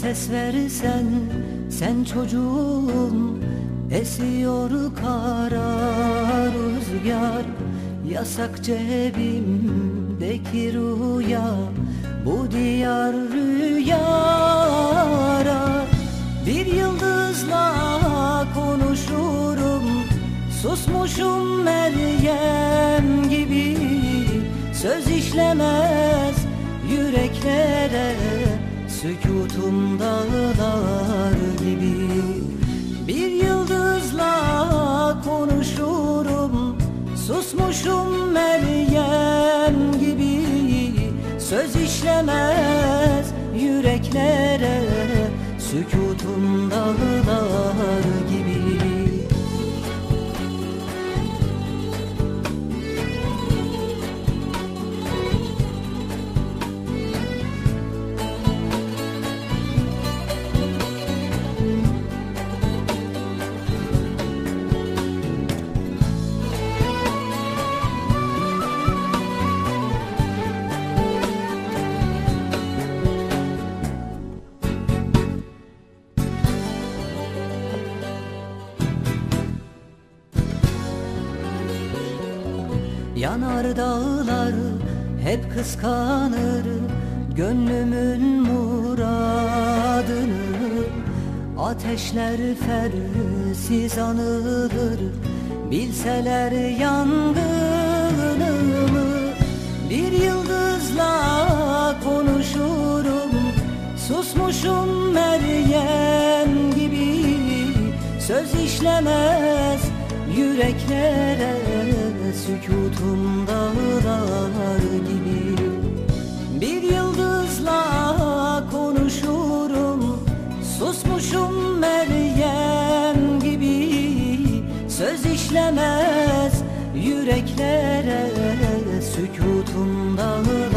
ses versen sen çocuğum Esiyor kara rüzgar. Yasak cebimdeki rüya Bu diyar rüyara. Bir yıldızla konuşurum Susmuşum Meryem gibi. Söz işlemez yüreklere Sükutum dağlar gibi. Bir yıldızla konuşurum Susmuşum Meryem gibi. Söz işlemez yüreklere Sükutum dağlar gibi Yanar dağlar hep kıskanır Gönlümün muradını. Ateşler fersiz anılır Bilseler yangınımı Bir yıldızla konuşurum Susmuşum Meryem gibi. Söz işlemez yüreklere Sükutum dağlar gibi. Bir yıldızla konuşurum Susmuşum Meryem gibi. Söz işlemez yüreklere Sükutum dağlar